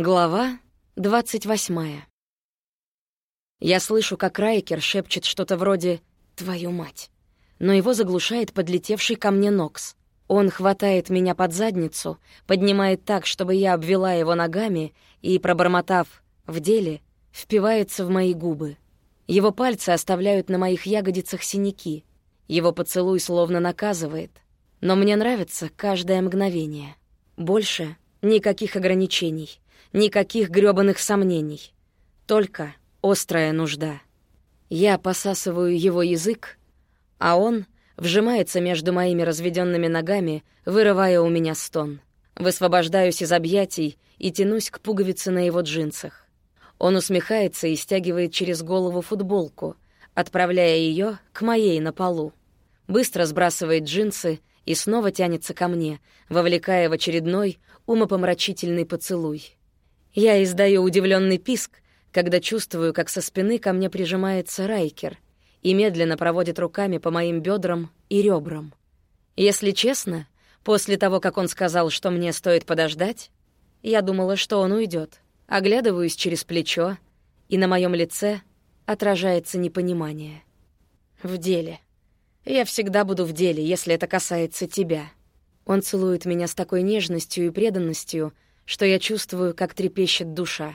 Глава двадцать восьмая. Я слышу, как Райкер шепчет что-то вроде «твою мать», но его заглушает подлетевший ко мне Нокс. Он хватает меня под задницу, поднимает так, чтобы я обвела его ногами и, пробормотав «в деле», впивается в мои губы. Его пальцы оставляют на моих ягодицах синяки. Его поцелуй словно наказывает. Но мне нравится каждое мгновение. Больше никаких ограничений — Никаких грёбаных сомнений. Только острая нужда. Я посасываю его язык, а он вжимается между моими разведёнными ногами, вырывая у меня стон. Высвобождаюсь из объятий и тянусь к пуговице на его джинсах. Он усмехается и стягивает через голову футболку, отправляя её к моей на полу. Быстро сбрасывает джинсы и снова тянется ко мне, вовлекая в очередной умопомрачительный поцелуй. Я издаю удивленный писк, когда чувствую, как со спины ко мне прижимается Райкер и медленно проводит руками по моим бедрам и ребрам. Если честно, после того, как он сказал, что мне стоит подождать, я думала, что он уйдет. Оглядываюсь через плечо, и на моем лице отражается непонимание. В деле. Я всегда буду в деле, если это касается тебя. Он целует меня с такой нежностью и преданностью, что я чувствую, как трепещет душа.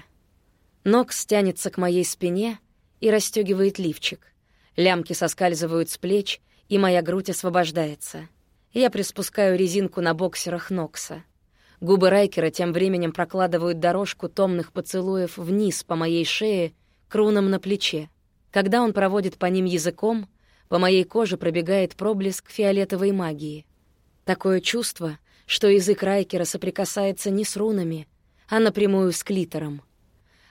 Нокс тянется к моей спине и расстегивает лифчик. Лямки соскальзывают с плеч, и моя грудь освобождается. Я приспускаю резинку на боксерах Нокса. Губы Райкера тем временем прокладывают дорожку томных поцелуев вниз по моей шее, к рунам на плече. Когда он проводит по ним языком, по моей коже пробегает проблеск фиолетовой магии. Такое чувство, что язык Райкера соприкасается не с рунами, а напрямую с клитором.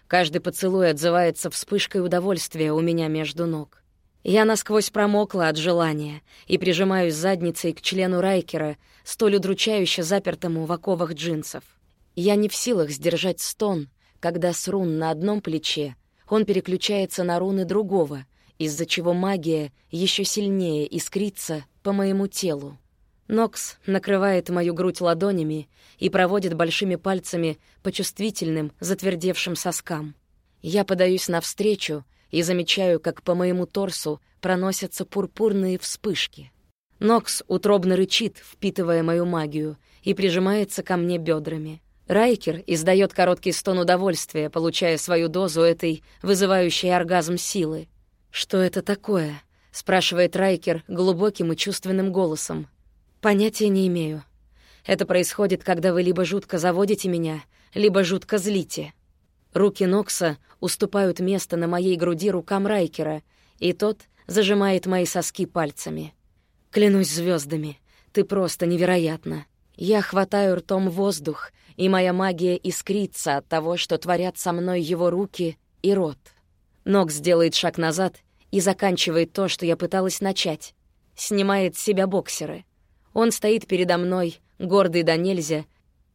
Каждый поцелуй отзывается вспышкой удовольствия у меня между ног. Я насквозь промокла от желания и прижимаюсь задницей к члену Райкера, столь удручающе запертому в оковах джинсов. Я не в силах сдержать стон, когда с рун на одном плече он переключается на руны другого, из-за чего магия еще сильнее искрится по моему телу. Нокс накрывает мою грудь ладонями и проводит большими пальцами по чувствительным, затвердевшим соскам. Я подаюсь навстречу и замечаю, как по моему торсу проносятся пурпурные вспышки. Нокс утробно рычит, впитывая мою магию, и прижимается ко мне бедрами. Райкер издает короткий стон удовольствия, получая свою дозу этой вызывающей оргазм силы. «Что это такое?» — спрашивает Райкер глубоким и чувственным голосом. Понятия не имею. Это происходит, когда вы либо жутко заводите меня, либо жутко злите. Руки Нокса уступают место на моей груди рукам Райкера, и тот зажимает мои соски пальцами. Клянусь звездами, ты просто невероятна. Я хватаю ртом воздух, и моя магия искрится от того, что творят со мной его руки и рот. Нокс делает шаг назад и заканчивает то, что я пыталась начать. Снимает с себя боксеры — он стоит передо мной, гордый да нельзя,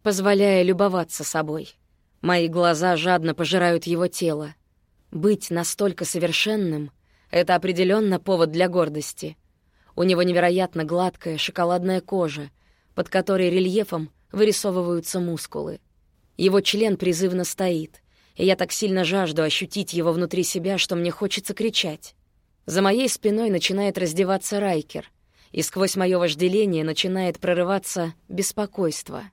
позволяя любоваться собой. Мои глаза жадно пожирают его тело. Быть настолько совершенным — это определенно повод для гордости. У него невероятно гладкая шоколадная кожа, под которой рельефом вырисовываются мускулы. Его член призывно стоит, и я так сильно жажду ощутить его внутри себя, что мне хочется кричать. За моей спиной начинает раздеваться Райкер — и сквозь мое вожделение начинает прорываться беспокойство.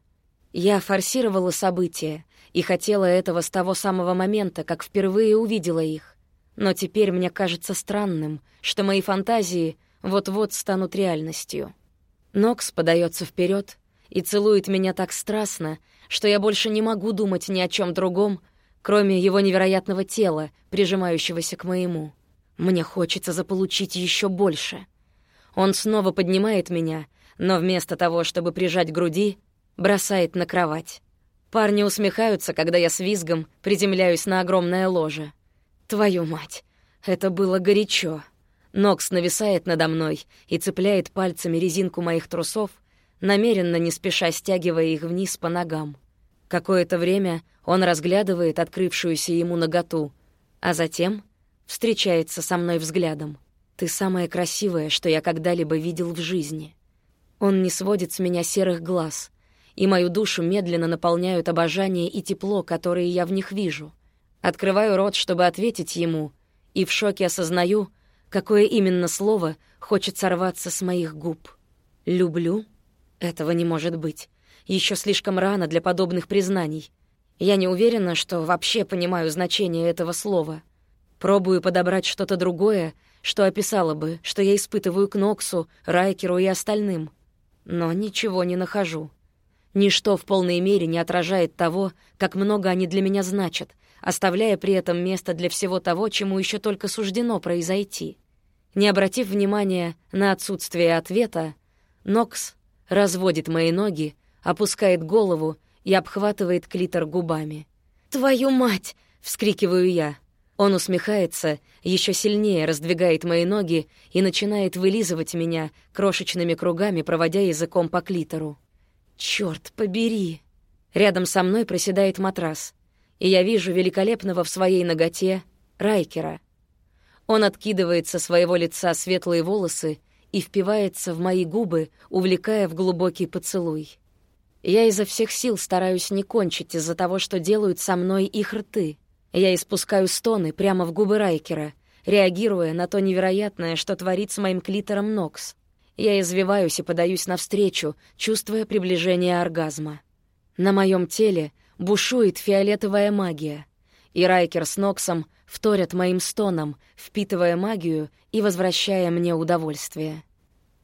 Я форсировала события и хотела этого с того самого момента, как впервые увидела их. Но теперь мне кажется странным, что мои фантазии вот-вот станут реальностью. Нокс подается вперед и целует меня так страстно, что я больше не могу думать ни о чем другом, кроме его невероятного тела, прижимающегося к моему. Мне хочется заполучить еще больше — он снова поднимает меня, но вместо того, чтобы прижать к груди, бросает на кровать. Парни усмехаются, когда я с визгом приземляюсь на огромное ложе. Твою мать, это было горячо. Нокс нависает надо мной и цепляет пальцами резинку моих трусов, намеренно не спеша стягивая их вниз по ногам. Какое-то время он разглядывает открывшуюся ему наготу, а затем встречается со мной взглядом. Ты самая красивая, что я когда-либо видел в жизни. Он не сводит с меня серых глаз, и мою душу медленно наполняют обожание и тепло, которые я в них вижу. Открываю рот, чтобы ответить ему, и в шоке осознаю, какое именно слово хочет сорваться с моих губ. «Люблю?» Этого не может быть. Еще слишком рано для подобных признаний. Я не уверена, что вообще понимаю значение этого слова. Пробую подобрать что-то другое, что описало бы, что я испытываю к Ноксу, Райкеру и остальным. Но ничего не нахожу. Ничто в полной мере не отражает того, как много они для меня значат, оставляя при этом место для всего того, чему еще только суждено произойти. Не обратив внимания на отсутствие ответа, Нокс разводит мои ноги, опускает голову и обхватывает клитор губами. «Твою мать!» — вскрикиваю я. Он усмехается, еще сильнее раздвигает мои ноги и начинает вылизывать меня крошечными кругами, проводя языком по клитору. Черт побери! Рядом со мной проседает матрас, и я вижу великолепного в своей ноготе Райкера. Он откидывает со своего лица светлые волосы и впивается в мои губы, увлекая в глубокий поцелуй. Я изо всех сил стараюсь не кончить из-за того, что делают со мной их рты. Я испускаю стоны прямо в губы Райкера, реагируя на то невероятное, что творит с моим клитором Нокс. Я извиваюсь и подаюсь навстречу, чувствуя приближение оргазма. На моем теле бушует фиолетовая магия, и Райкер с Ноксом вторят моим стонам, впитывая магию и возвращая мне удовольствие.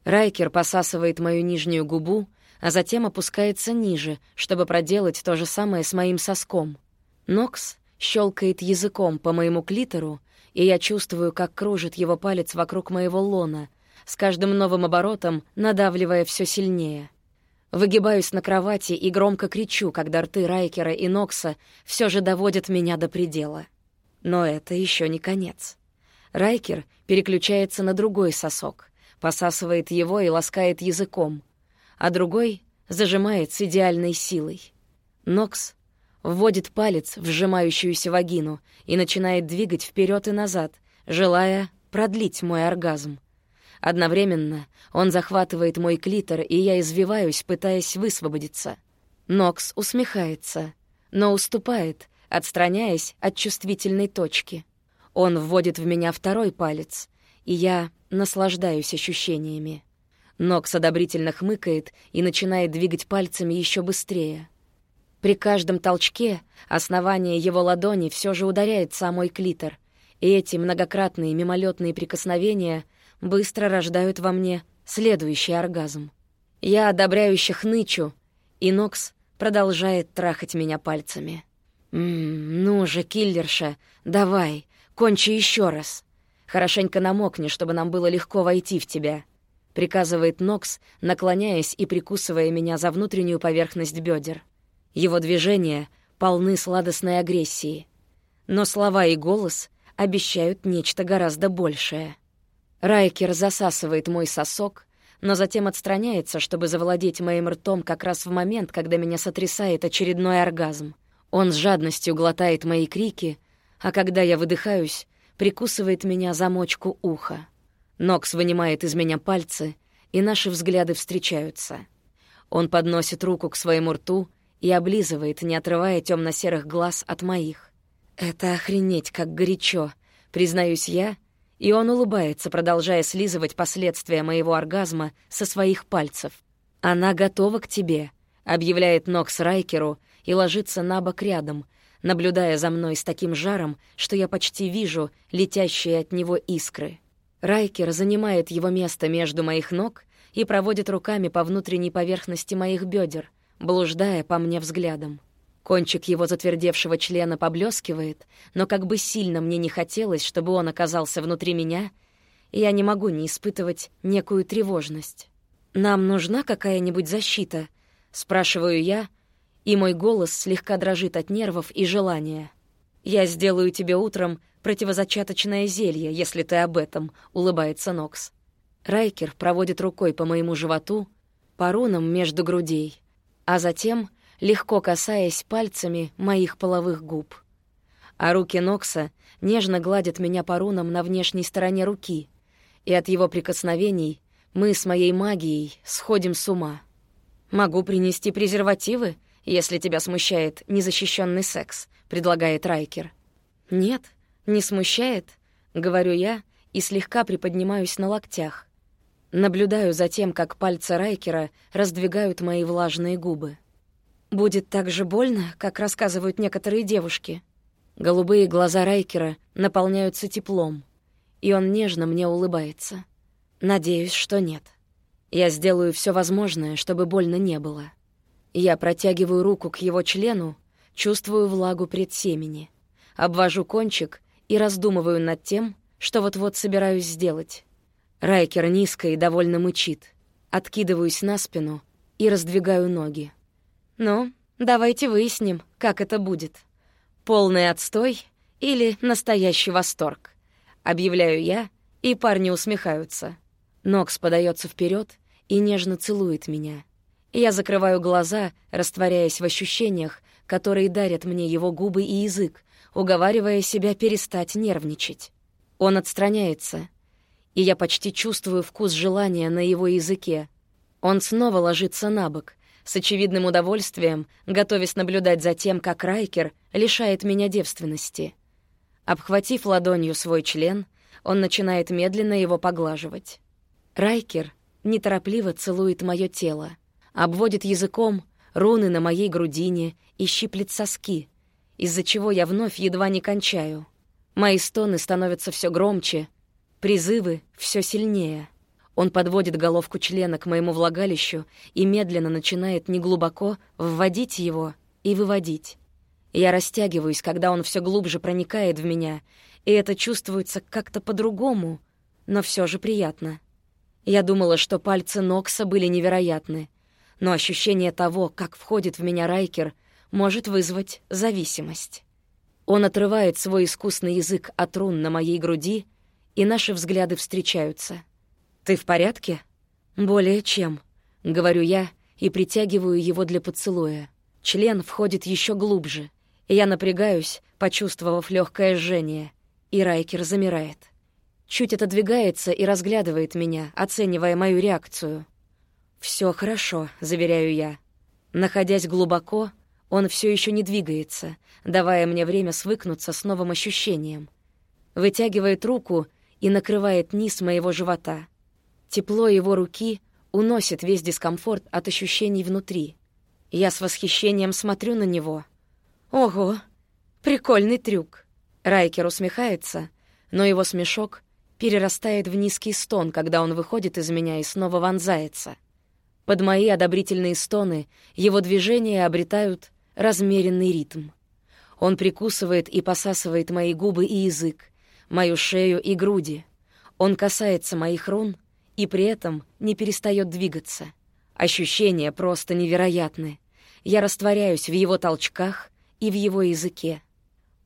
Райкер посасывает мою нижнюю губу, а затем опускается ниже, чтобы проделать то же самое с моим соском. Нокс щелкает языком по моему клитору, и я чувствую, как кружит его палец вокруг моего лона, с каждым новым оборотом надавливая все сильнее. Выгибаюсь на кровати и громко кричу, когда рты Райкера и Нокса все же доводят меня до предела. Но это еще не конец. Райкер переключается на другой сосок, посасывает его и ласкает языком — а другой зажимает с идеальной силой. Нокс вводит палец в сжимающуюся вагину и начинает двигать вперед и назад, желая продлить мой оргазм. Одновременно он захватывает мой клитор, и я извиваюсь, пытаясь высвободиться. Нокс усмехается, но уступает, отстраняясь от чувствительной точки. Он вводит в меня второй палец, и я наслаждаюсь ощущениями. Нокс одобрительно хмыкает и начинает двигать пальцами еще быстрее. При каждом толчке основание его ладони все же ударяет самой клитор, и эти многократные мимолетные прикосновения быстро рождают во мне следующий оргазм. Я одобряюще хнычу, и Нокс продолжает трахать меня пальцами. «Ммм, ну же, киллерша, давай, кончи еще раз. Хорошенько намокни, чтобы нам было легко войти в тебя». — приказывает Нокс, наклоняясь и прикусывая меня за внутреннюю поверхность бедер. Его движения полны сладостной агрессии. Но слова и голос обещают нечто гораздо большее. Райкер засасывает мой сосок, но затем отстраняется, чтобы завладеть моим ртом как раз в момент, когда меня сотрясает очередной оргазм. Он с жадностью глотает мои крики, а когда я выдыхаюсь, прикусывает меня за мочку уха. Нокс вынимает из меня пальцы, и наши взгляды встречаются. Он подносит руку к своему рту и облизывает, не отрывая темно серых глаз от моих. «Это охренеть, как горячо!» — признаюсь я, и он улыбается, продолжая слизывать последствия моего оргазма со своих пальцев. «Она готова к тебе», — объявляет Нокс Райкеру и ложится на бок рядом, наблюдая за мной с таким жаром, что я почти вижу летящие от него искры. Райкер занимает его место между моих ног и проводит руками по внутренней поверхности моих бедер, блуждая по мне взглядом. Кончик его затвердевшего члена поблескивает, но как бы сильно мне не хотелось, чтобы он оказался внутри меня, я не могу не испытывать некую тревожность. «Нам нужна какая-нибудь защита?» — спрашиваю я, и мой голос слегка дрожит от нервов и желания. «Я сделаю тебе утром противозачаточное зелье, если ты об этом», — улыбается Нокс. Райкер проводит рукой по моему животу, по рунам между грудей, а затем легко касаясь пальцами моих половых губ. А руки Нокса нежно гладят меня по рунам на внешней стороне руки, и от его прикосновений мы с моей магией сходим с ума. «Могу принести презервативы, если тебя смущает незащищенный секс», — предлагает Райкер. «Нет, не смущает», — говорю я и слегка приподнимаюсь на локтях. Наблюдаю за тем, как пальцы Райкера раздвигают мои влажные губы. «Будет так же больно, как рассказывают некоторые девушки». Голубые глаза Райкера наполняются теплом, и он нежно мне улыбается. Надеюсь, что нет. Я сделаю все возможное, чтобы больно не было. Я протягиваю руку к его члену, чувствую влагу предсемени, обвожу кончик и раздумываю над тем, что вот-вот собираюсь сделать. Райкер низко и довольно мычит. Откидываюсь на спину и раздвигаю ноги. «Ну, давайте выясним, как это будет. Полный отстой или настоящий восторг?» Объявляю я, и парни усмехаются. Нокс подается вперед и нежно целует меня. Я закрываю глаза, растворяясь в ощущениях, которые дарят мне его губы и язык, уговаривая себя перестать нервничать. Он отстраняется, и я почти чувствую вкус желания на его языке. Он снова ложится на бок, с очевидным удовольствием, готовясь наблюдать за тем, как Райкер лишает меня девственности. Обхватив ладонью свой член, он начинает медленно его поглаживать. Райкер неторопливо целует мое тело, обводит языком руны на моей грудине и щиплет соски, из-за чего я вновь едва не кончаю. Мои стоны становятся все громче, призывы все сильнее. Он подводит головку члена к моему влагалищу и медленно начинает неглубоко вводить его и выводить. Я растягиваюсь, когда он все глубже проникает в меня, и это чувствуется как-то по-другому, но все же приятно. Я думала, что пальцы Нокса были невероятны, но ощущение того, как входит в меня Райкер, может вызвать зависимость. Он отрывает свой искусный язык от рун на моей груди, и наши взгляды встречаются. «Ты в порядке?» «Более чем», — говорю я и притягиваю его для поцелуя. Член входит еще глубже, я напрягаюсь, почувствовав легкое жжение, и Райкер замирает чуть отодвигается и разглядывает меня, оценивая мою реакцию. Все хорошо», — заверяю я. Находясь глубоко, он все еще не двигается, давая мне время свыкнуться с новым ощущением. Вытягивает руку и накрывает низ моего живота. Тепло его руки уносит весь дискомфорт от ощущений внутри. Я с восхищением смотрю на него. «Ого! Прикольный трюк!» Райкер усмехается, но его смешок перерастает в низкий стон, когда он выходит из меня и снова вонзается. Под мои одобрительные стоны его движения обретают размеренный ритм. Он прикусывает и посасывает мои губы и язык, мою шею и груди. Он касается моих рун и при этом не перестает двигаться. Ощущения просто невероятны. Я растворяюсь в его толчках и в его языке.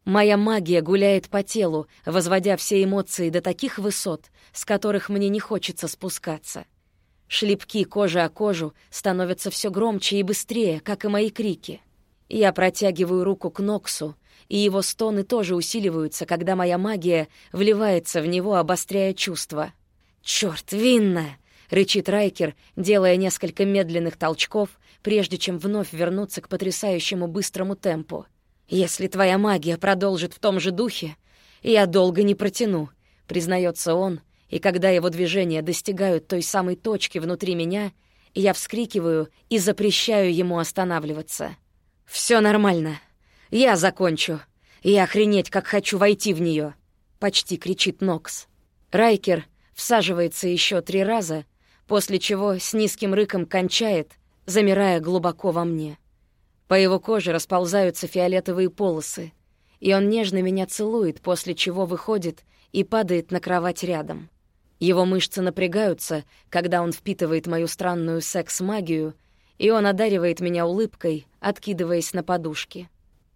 Моя магия гуляет по телу, возводя все эмоции до таких высот, с которых мне не хочется спускаться. Шлепки кожи о кожу становятся все громче и быстрее, как и мои крики. Я протягиваю руку к Ноксу, и его стоны тоже усиливаются, когда моя магия вливается в него, обостряя чувства. «Чёрт, винно!» — рычит Райкер, делая несколько медленных толчков, прежде чем вновь вернуться к потрясающему быстрому темпу. «Если твоя магия продолжит в том же духе, я долго не протяну», — признается он, и когда его движения достигают той самой точки внутри меня, я вскрикиваю и запрещаю ему останавливаться. Все нормально. Я закончу. Я охренеть, как хочу войти в нее, почти кричит Нокс. Райкер всаживается еще три раза, после чего с низким рыком кончает, замирая глубоко во мне. По его коже расползаются фиолетовые полосы, и он нежно меня целует, после чего выходит и падает на кровать рядом. Его мышцы напрягаются, когда он впитывает мою странную секс-магию, и он одаривает меня улыбкой, откидываясь на подушки.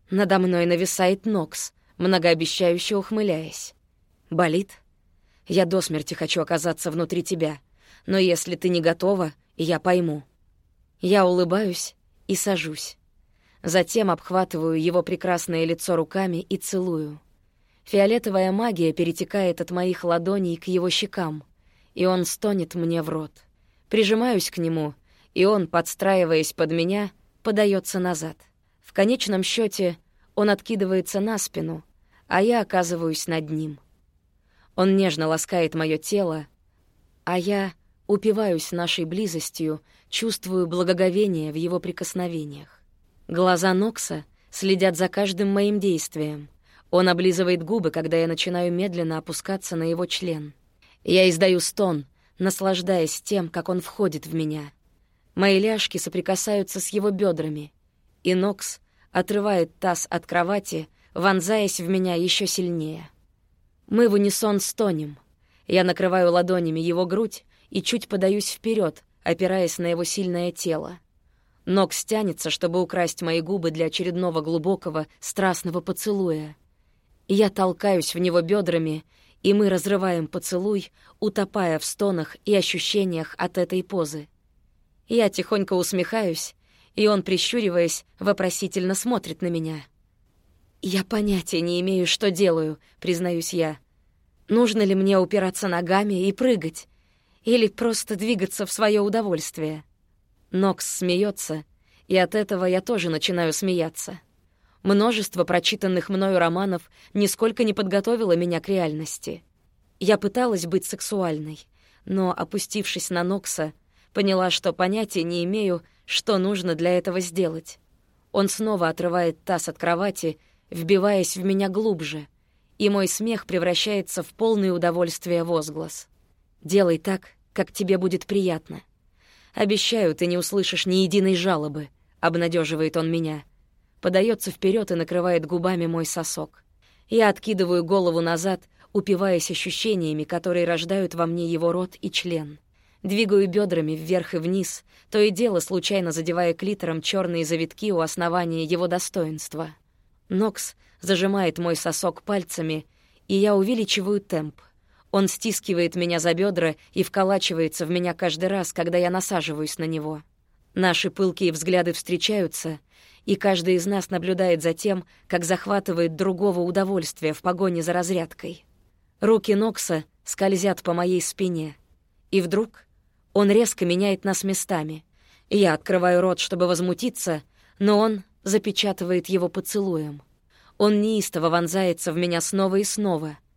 Надо мной нависает Нокс, многообещающе ухмыляясь. «Болит? Я до смерти хочу оказаться внутри тебя, но если ты не готова, я пойму». Я улыбаюсь и сажусь. Затем обхватываю его прекрасное лицо руками и целую. Фиолетовая магия перетекает от моих ладоней к его щекам, и он стонет мне в рот. Прижимаюсь к нему и он, подстраиваясь под меня, подается назад. В конечном счете он откидывается на спину, а я оказываюсь над ним. Он нежно ласкает мое тело, а я упиваюсь нашей близостью, чувствую благоговение в его прикосновениях. Глаза Нокса следят за каждым моим действием. Он облизывает губы, когда я начинаю медленно опускаться на его член. Я издаю стон, наслаждаясь тем, как он входит в меня. Мои ляжки соприкасаются с его бедрами, и Нокс отрывает таз от кровати, вонзаясь в меня еще сильнее. Мы в унисон стонем. Я накрываю ладонями его грудь, и чуть подаюсь вперед, опираясь на его сильное тело. Нокс тянется, чтобы украсть мои губы для очередного глубокого, страстного поцелуя. Я толкаюсь в него бедрами, и мы разрываем поцелуй, утопая в стонах и ощущениях от этой позы. Я тихонько усмехаюсь, и он, прищуриваясь, вопросительно смотрит на меня. «Я понятия не имею, что делаю», — признаюсь я. «Нужно ли мне упираться ногами и прыгать? или просто двигаться в свое удовольствие. Нокс смеется, и от этого я тоже начинаю смеяться. Множество прочитанных мною романов нисколько не подготовило меня к реальности. Я пыталась быть сексуальной, но, опустившись на Нокса, поняла, что понятия не имею, что нужно для этого сделать. Он снова отрывает таз от кровати, вбиваясь в меня глубже, и мой смех превращается в полное удовольствие возглас. Делай так, как тебе будет приятно. Обещаю, ты не услышишь ни единой жалобы, обнадеживает он меня. Подается вперед и накрывает губами мой сосок. Я откидываю голову назад, упиваясь ощущениями, которые рождают во мне его рот и член. Двигаю бедрами вверх и вниз, то и дело случайно задевая клитором черные завитки у основания его достоинства. Нокс зажимает мой сосок пальцами, и я увеличиваю темп. Он стискивает меня за бедра и вколачивается в меня каждый раз, когда я насаживаюсь на него. Наши пылкие взгляды встречаются, и каждый из нас наблюдает за тем, как захватывает другого удовольствия в погоне за разрядкой. Руки Нокса скользят по моей спине, и вдруг он резко меняет нас местами. Я открываю рот, чтобы возмутиться, но он запечатывает его поцелуем. Он неистово вонзается в меня снова и снова —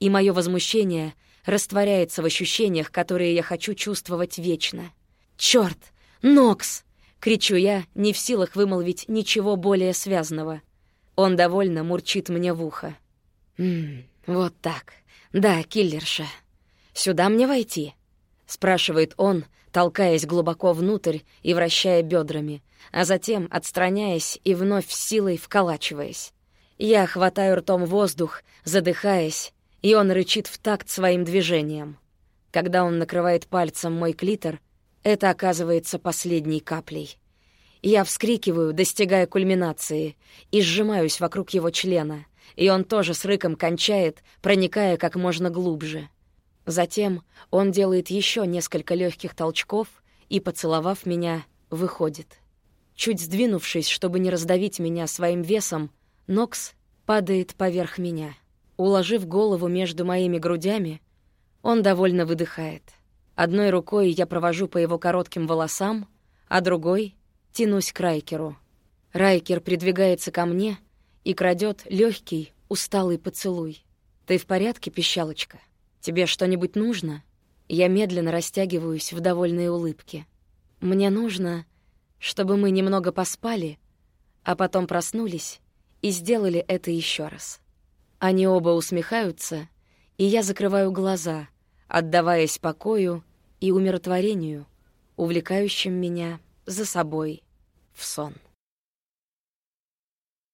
и мое возмущение растворяется в ощущениях, которые я хочу чувствовать вечно. «Чёрт! Нокс!» — кричу я, не в силах вымолвить ничего более связанного. Он довольно мурчит мне в ухо. «Ммм, вот так. Да, киллерша. Сюда мне войти?» — спрашивает он, толкаясь глубоко внутрь и вращая бедрами, а затем отстраняясь и вновь силой вколачиваясь. Я хватаю ртом воздух, задыхаясь, и он рычит в такт своим движением. Когда он накрывает пальцем мой клитор, это оказывается последней каплей. Я вскрикиваю, достигая кульминации, и сжимаюсь вокруг его члена, и он тоже с рыком кончает, проникая как можно глубже. Затем он делает еще несколько легких толчков и, поцеловав меня, выходит. Чуть сдвинувшись, чтобы не раздавить меня своим весом, Нокс падает поверх меня. Уложив голову между моими грудями, он довольно выдыхает. Одной рукой я провожу по его коротким волосам, а другой тянусь к Райкеру. Райкер придвигается ко мне и крадет легкий, усталый поцелуй. «Ты в порядке, пищалочка? Тебе что-нибудь нужно?» Я медленно растягиваюсь в довольной улыбке. «Мне нужно, чтобы мы немного поспали, а потом проснулись и сделали это еще раз». Они оба усмехаются, и я закрываю глаза, отдаваясь покою и умиротворению, увлекающим меня за собой в сон.